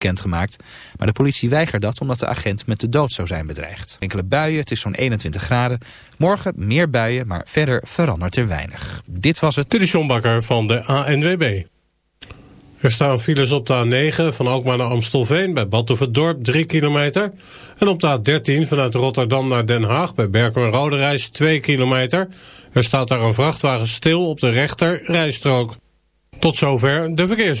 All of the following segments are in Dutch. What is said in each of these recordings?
bekendgemaakt. Maar de politie weigert dat omdat de agent met de dood zou zijn bedreigd. Enkele buien, het is zo'n 21 graden. Morgen meer buien, maar verder verandert er weinig. Dit was het. Is John van de ANWB. Er staan files op de A9 van Alkmaar naar Amstelveen bij Badhoevedorp 3 kilometer. En op de A13 vanuit Rotterdam naar Den Haag bij Berkel en Roderijs 2 kilometer. Er staat daar een vrachtwagen stil op de rechter rijstrook. Tot zover de verkeers.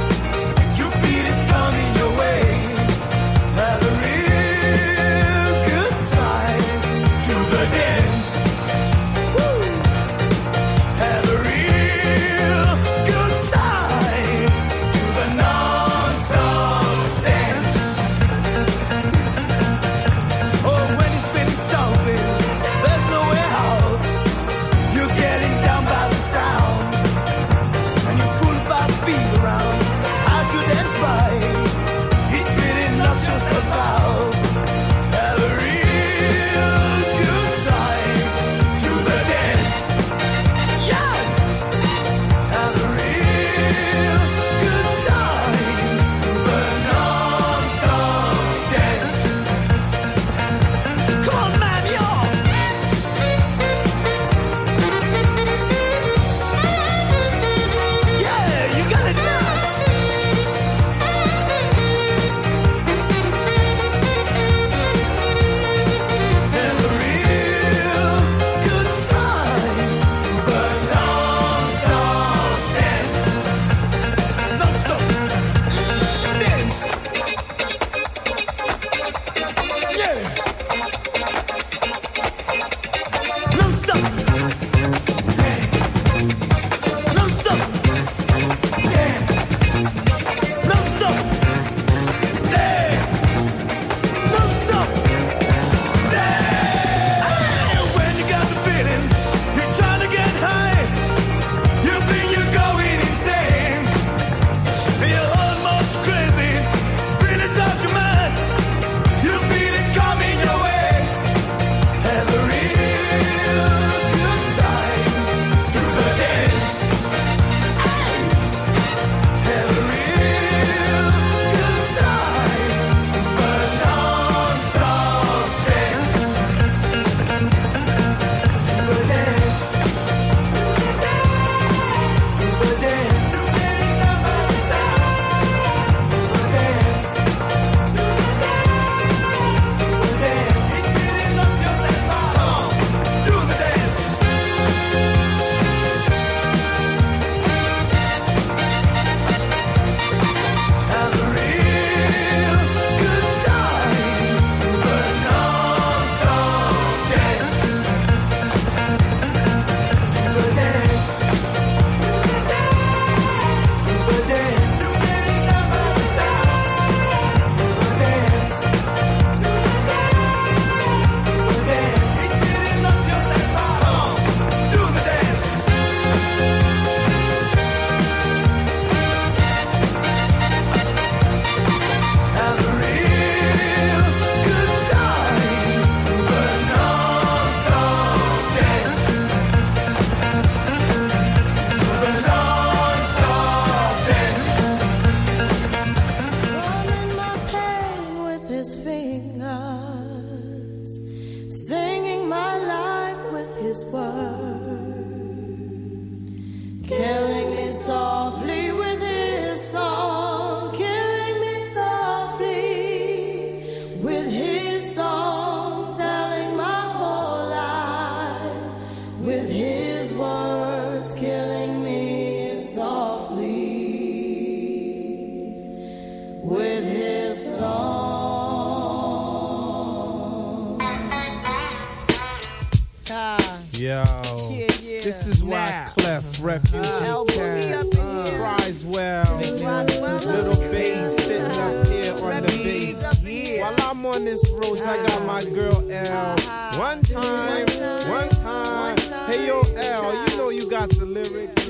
I'm on this road. I got my ah. girl L. Uh-huh. One time, one time. Hey yo L, you know you got the lyrics.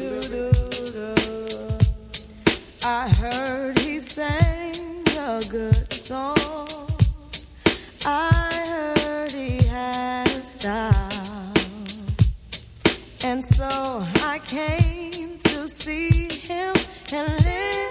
I heard he sang a good song. I heard he had a style. And so I came to see him and live.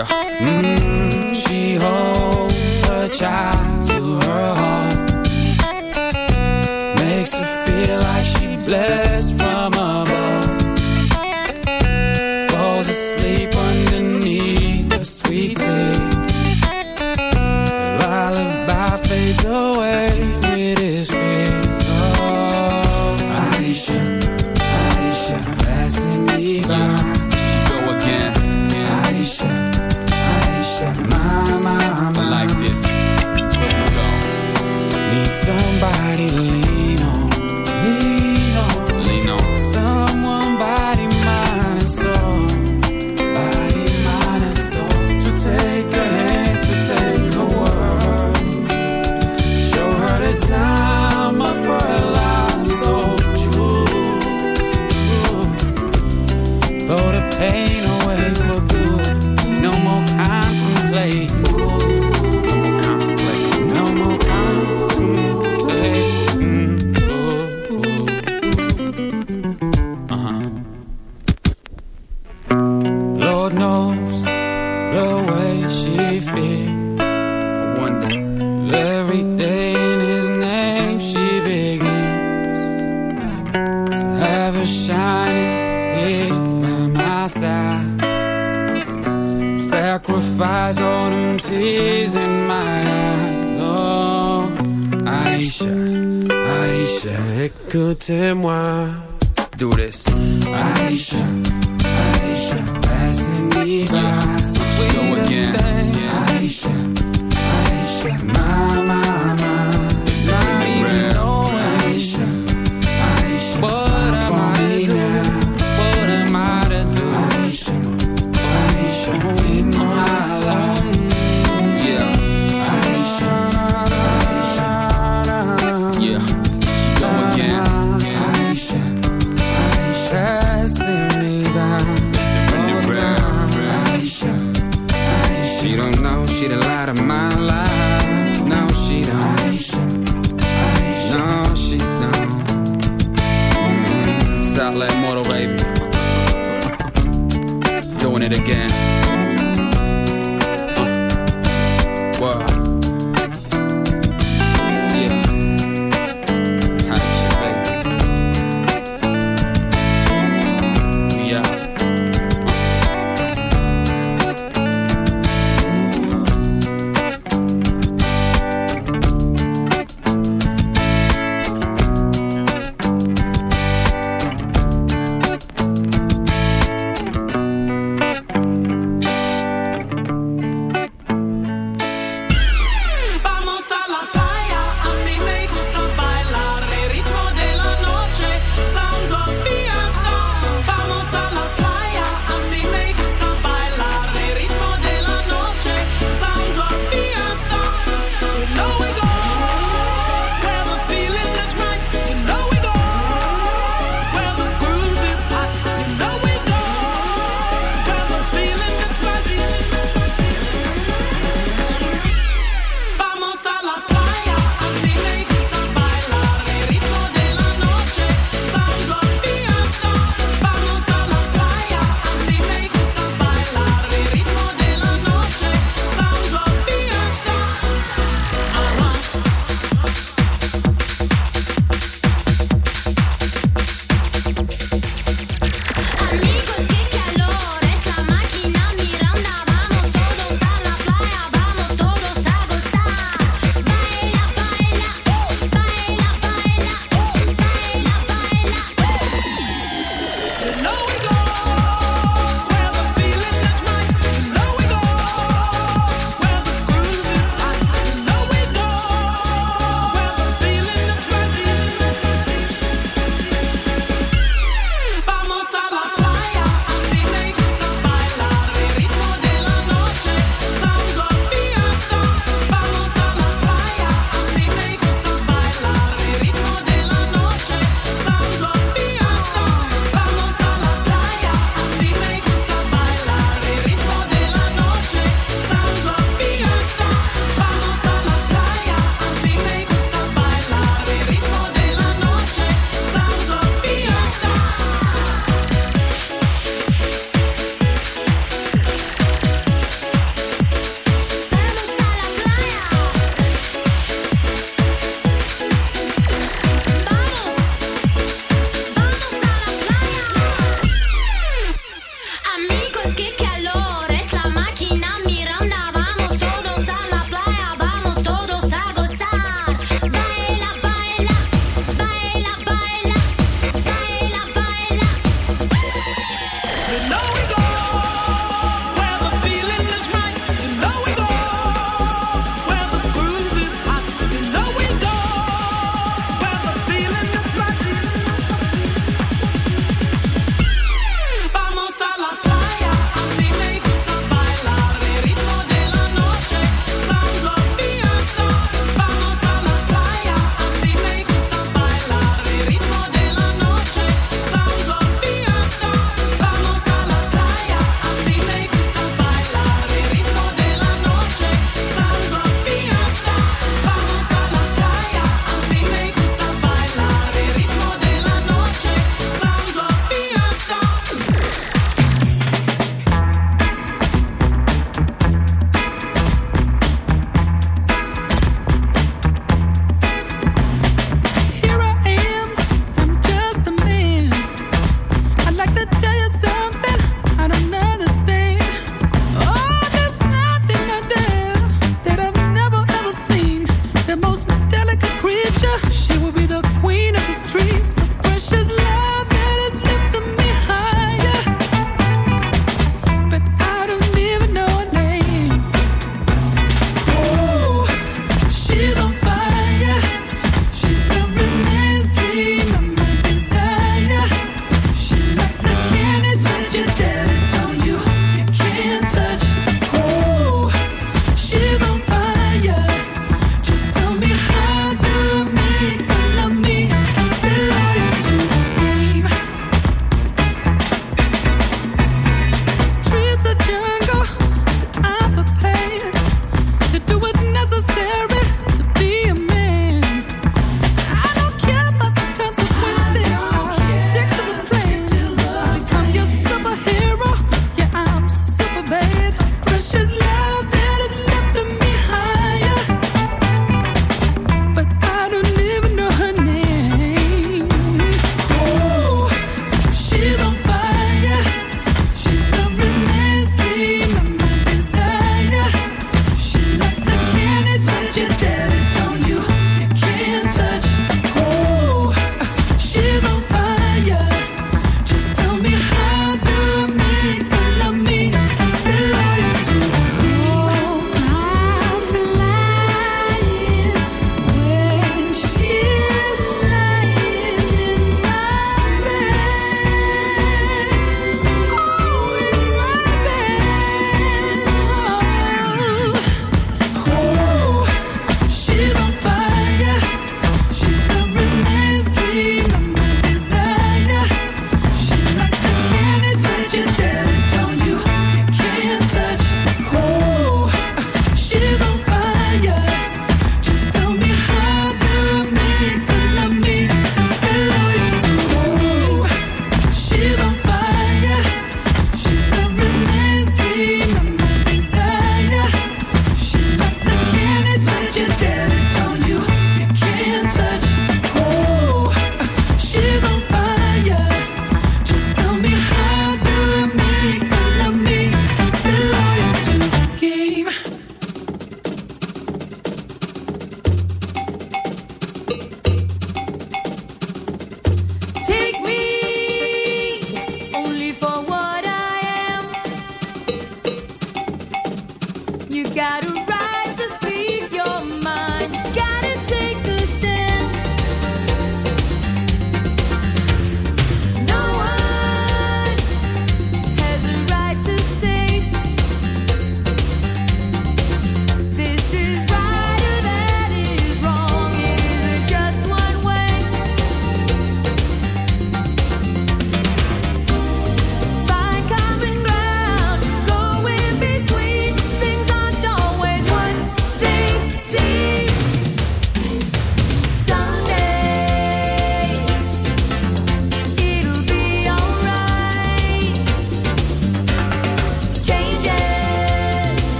ja. Mm. Aisha, Aisha, passing me by. So she does yeah. Aisha, Aisha, mama.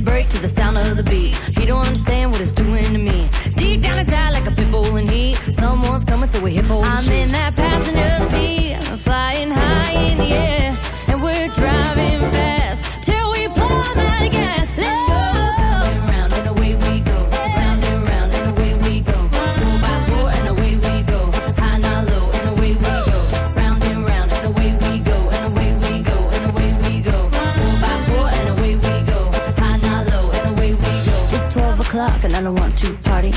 his brakes to the sound of the beat. He don't understand what it's doing to me. Deep down inside, like a pit bull in heat. Someone's coming to a hip hole. I'm in that passing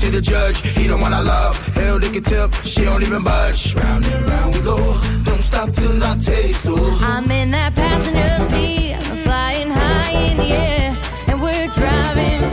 to the judge. He don't wanna love. Hell, they can tell she don't even budge. Round and round we go. Don't stop till I taste you. I'm in that passenger seat. I'm flying high in the air. And we're driving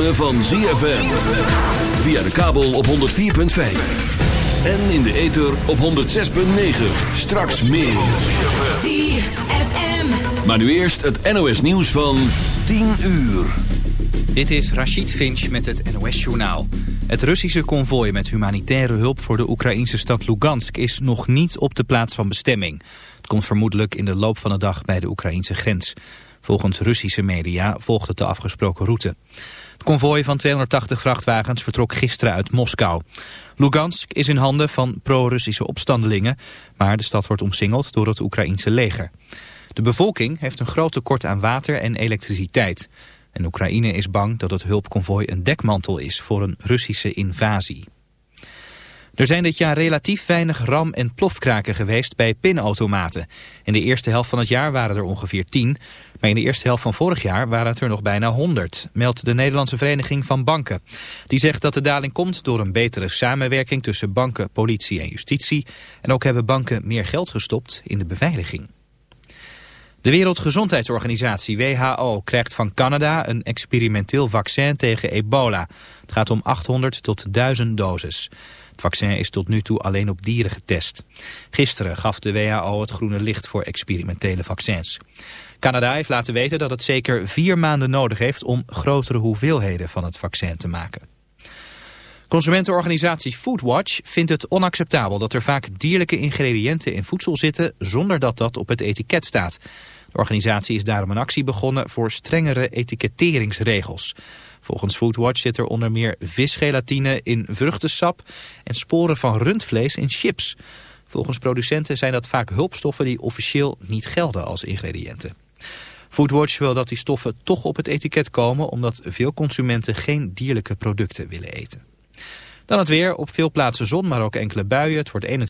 ritme van ZFM. Via de kabel op 104.5. En in de ether op 106.9. Straks meer. ZFM. Maar nu eerst het NOS nieuws van 10 uur. Dit is Rachid Finch met het NOS-journaal. Het Russische konvooi met humanitaire hulp voor de Oekraïnse stad Lugansk is nog niet op de plaats van bestemming. Het komt vermoedelijk in de loop van de dag bij de Oekraïnse grens. Volgens Russische media volgt het de afgesproken route. Het konvooi van 280 vrachtwagens vertrok gisteren uit Moskou. Lugansk is in handen van pro-Russische opstandelingen, maar de stad wordt omsingeld door het Oekraïense leger. De bevolking heeft een groot tekort aan water en elektriciteit. En Oekraïne is bang dat het hulpconvooi een dekmantel is voor een Russische invasie. Er zijn dit jaar relatief weinig ram- en plofkraken geweest bij pinautomaten. In de eerste helft van het jaar waren er ongeveer 10, maar in de eerste helft van vorig jaar waren het er nog bijna 100, meldt de Nederlandse Vereniging van Banken. Die zegt dat de daling komt door een betere samenwerking tussen banken, politie en justitie. En ook hebben banken meer geld gestopt in de beveiliging. De Wereldgezondheidsorganisatie WHO krijgt van Canada een experimenteel vaccin tegen ebola. Het gaat om 800 tot 1000 doses. Het vaccin is tot nu toe alleen op dieren getest. Gisteren gaf de WHO het groene licht voor experimentele vaccins. Canada heeft laten weten dat het zeker vier maanden nodig heeft om grotere hoeveelheden van het vaccin te maken. Consumentenorganisatie Foodwatch vindt het onacceptabel dat er vaak dierlijke ingrediënten in voedsel zitten zonder dat dat op het etiket staat. De organisatie is daarom een actie begonnen voor strengere etiketteringsregels. Volgens Foodwatch zit er onder meer visgelatine in vruchtensap en sporen van rundvlees in chips. Volgens producenten zijn dat vaak hulpstoffen die officieel niet gelden als ingrediënten. Foodwatch wil dat die stoffen toch op het etiket komen omdat veel consumenten geen dierlijke producten willen eten. Dan het weer, op veel plaatsen zon, maar ook enkele buien. Het wordt 21